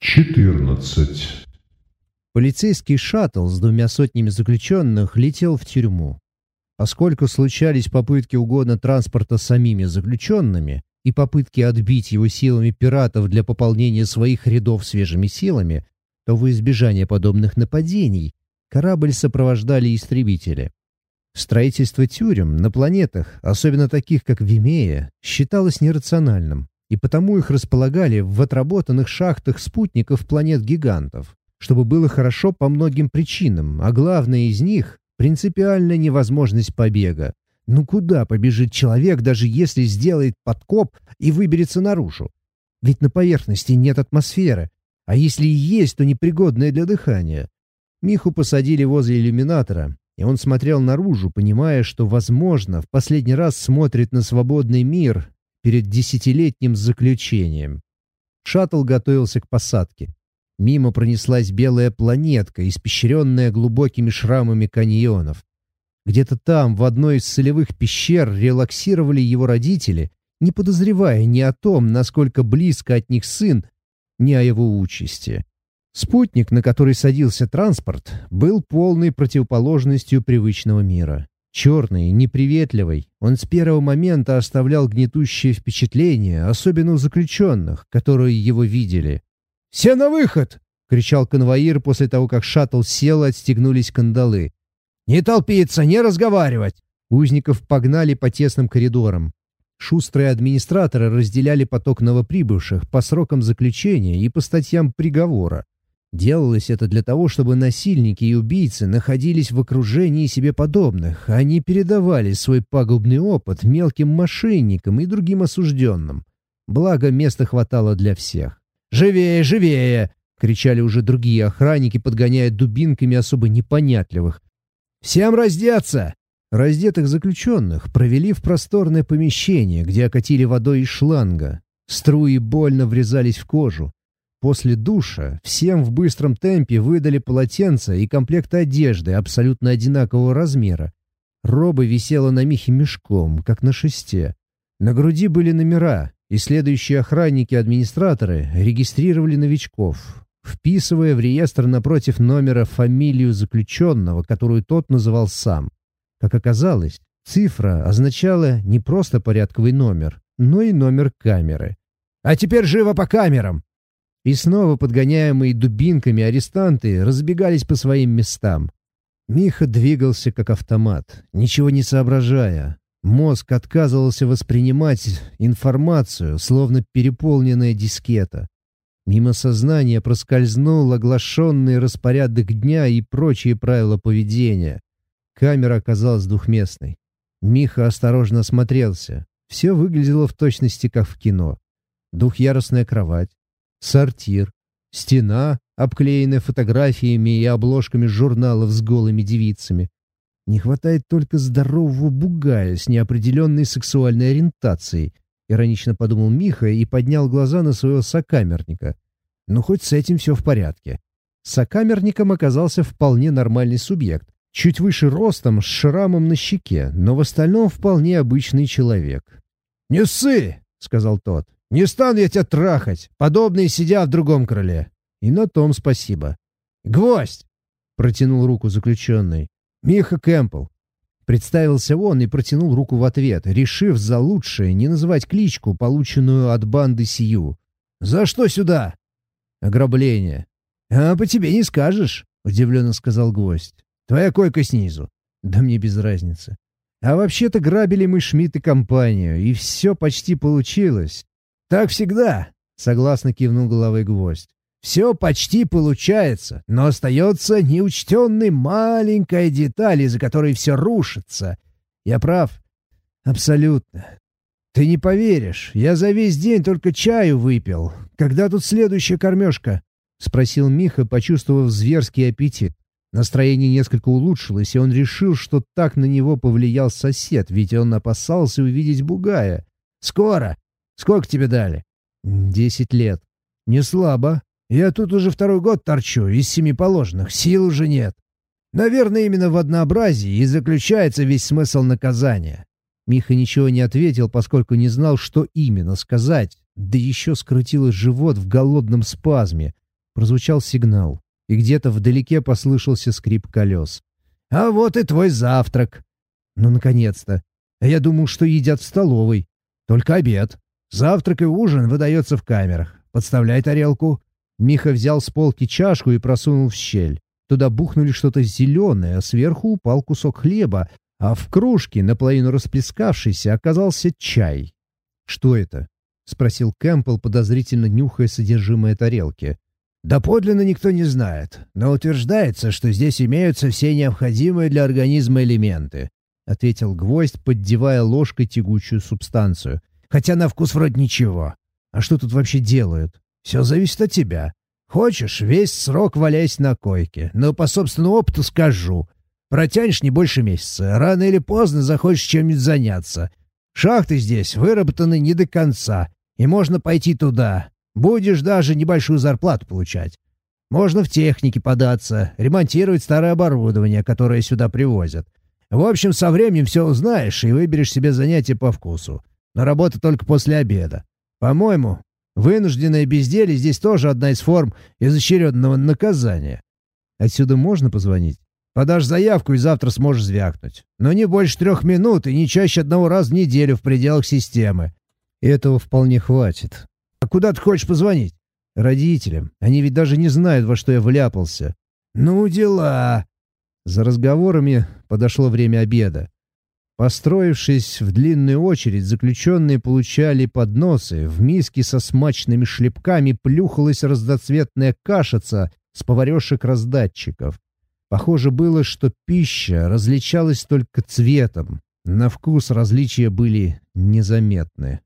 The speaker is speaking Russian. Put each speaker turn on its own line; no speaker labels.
14.
Полицейский шаттл с двумя сотнями заключенных летел в тюрьму. Поскольку случались попытки угона транспорта самими заключенными и попытки отбить его силами пиратов для пополнения своих рядов свежими силами, то во избежание подобных нападений корабль сопровождали истребители. Строительство тюрем на планетах, особенно таких как Вимея, считалось нерациональным, и потому их располагали в отработанных шахтах спутников планет-гигантов, чтобы было хорошо по многим причинам, а главное из них — принципиальная невозможность побега. Ну куда побежит человек, даже если сделает подкоп и выберется наружу? Ведь на поверхности нет атмосферы, а если и есть, то непригодная для дыхания. Миху посадили возле иллюминатора, и он смотрел наружу, понимая, что, возможно, в последний раз смотрит на свободный мир перед десятилетним заключением. Шаттл готовился к посадке. Мимо пронеслась белая планетка, испещренная глубокими шрамами каньонов. Где-то там, в одной из солевых пещер, релаксировали его родители, не подозревая ни о том, насколько близко от них сын, ни о его участи. Спутник, на который садился транспорт, был полной противоположностью привычного мира. Черный, неприветливый, он с первого момента оставлял гнетущее впечатление, особенно у заключенных, которые его видели. «Все на выход!» — кричал конвоир после того, как шаттл сел и отстегнулись кандалы. «Не толпиться, не разговаривать!» Узников погнали по тесным коридорам. Шустрые администраторы разделяли поток новоприбывших по срокам заключения и по статьям приговора. Делалось это для того, чтобы насильники и убийцы находились в окружении себе подобных, а не передавали свой пагубный опыт мелким мошенникам и другим осужденным. Благо, места хватало для всех. «Живее, живее!» — кричали уже другие охранники, подгоняя дубинками особо непонятливых. «Всем раздеться!» Раздетых заключенных провели в просторное помещение, где окатили водой из шланга. Струи больно врезались в кожу. После душа всем в быстром темпе выдали полотенца и комплект одежды абсолютно одинакового размера. Роба висела на Михе мешком, как на шесте. На груди были номера, и следующие охранники-администраторы регистрировали новичков, вписывая в реестр напротив номера фамилию заключенного, которую тот называл сам. Как оказалось, цифра означала не просто порядковый номер, но и номер камеры. «А теперь живо по камерам!» И снова подгоняемые дубинками арестанты разбегались по своим местам. Миха двигался как автомат, ничего не соображая, Мозг отказывался воспринимать информацию, словно переполненная дискета. Мимо сознания проскользнул оглашенный распорядок дня и прочие правила поведения. Камера оказалась двухместной. Миха осторожно осмотрелся. Все выглядело в точности, как в кино. Двухъярусная кровать, сортир, стена, обклеенная фотографиями и обложками журналов с голыми девицами, не хватает только здорового бугая с неопределенной сексуальной ориентацией, иронично подумал Миха и поднял глаза на своего сокамерника. Ну, хоть с этим все в порядке. Сокамерником оказался вполне нормальный субъект, чуть выше ростом, с шрамом на щеке, но в остальном вполне обычный человек. «Не ссы!» — сказал тот. «Не стану я тебя трахать! Подобные сидят в другом крыле!» И на том спасибо. «Гвоздь!» — протянул руку заключенный. «Миха Кэмпбелл». Представился он и протянул руку в ответ, решив за лучшее не называть кличку, полученную от банды Сию. «За что сюда?» «Ограбление». «А по тебе не скажешь», — удивленно сказал гость. «Твоя койка снизу». «Да мне без разницы». «А вообще-то грабили мы Шмидт и компанию, и все почти получилось». «Так всегда», — согласно кивнул головой гвоздь. Все почти получается, но остается неучтенной маленькая деталь, из-за которой все рушится. Я прав? Абсолютно. Ты не поверишь, я за весь день только чаю выпил. Когда тут следующая кормежка? — спросил Миха, почувствовав зверский аппетит. Настроение несколько улучшилось, и он решил, что так на него повлиял сосед, ведь он опасался увидеть бугая. «Скоро! Сколько тебе дали?» «Десять лет». «Не слабо. Я тут уже второй год торчу, из семи положенных, сил уже нет. Наверное, именно в однообразии и заключается весь смысл наказания. Миха ничего не ответил, поскольку не знал, что именно сказать, да еще скрутило живот в голодном спазме, прозвучал сигнал, и где-то вдалеке послышался скрип колес. «А вот и твой завтрак!» «Ну, наконец-то! Я думал, что едят в столовой. Только обед. Завтрак и ужин выдается в камерах. Подставляй тарелку». Миха взял с полки чашку и просунул в щель. Туда бухнули что-то зеленое, а сверху упал кусок хлеба, а в кружке, наполовину расплескавшейся, оказался чай. «Что это?» — спросил Кэмпбелл, подозрительно нюхая содержимое тарелки.
«Да подлинно никто не знает, но утверждается, что здесь имеются все необходимые для организма элементы», — ответил гвоздь, поддевая ложкой тягучую субстанцию. «Хотя на вкус вроде ничего. А что тут вообще делают? Все зависит от тебя. Хочешь, весь срок валяйся на койке, но по собственному опыту скажу. Протянешь не больше месяца, рано или поздно захочешь чем-нибудь заняться. Шахты здесь выработаны не до конца, и можно пойти туда. Будешь даже небольшую зарплату получать. Можно в технике податься, ремонтировать старое оборудование, которое сюда привозят. В общем, со временем все узнаешь и выберешь себе занятие по вкусу. Но работа только после обеда. По-моему, вынужденное безделье здесь тоже одна из форм изощренного наказания.
Отсюда можно позвонить?
Подашь заявку и завтра сможешь звякнуть. Но не больше трех минут и не чаще одного раза в неделю в пределах системы.
Этого вполне хватит.
А куда ты хочешь позвонить?
Родителям. Они ведь даже не знают, во что я вляпался.
Ну, дела.
За разговорами подошло время обеда. Построившись в длинную очередь, заключенные получали подносы. В миске со смачными шлепками плюхалась разноцветная кашица с поварешек-раздатчиков. Похоже было, что пища различалась только цветом. На вкус различия были незаметны.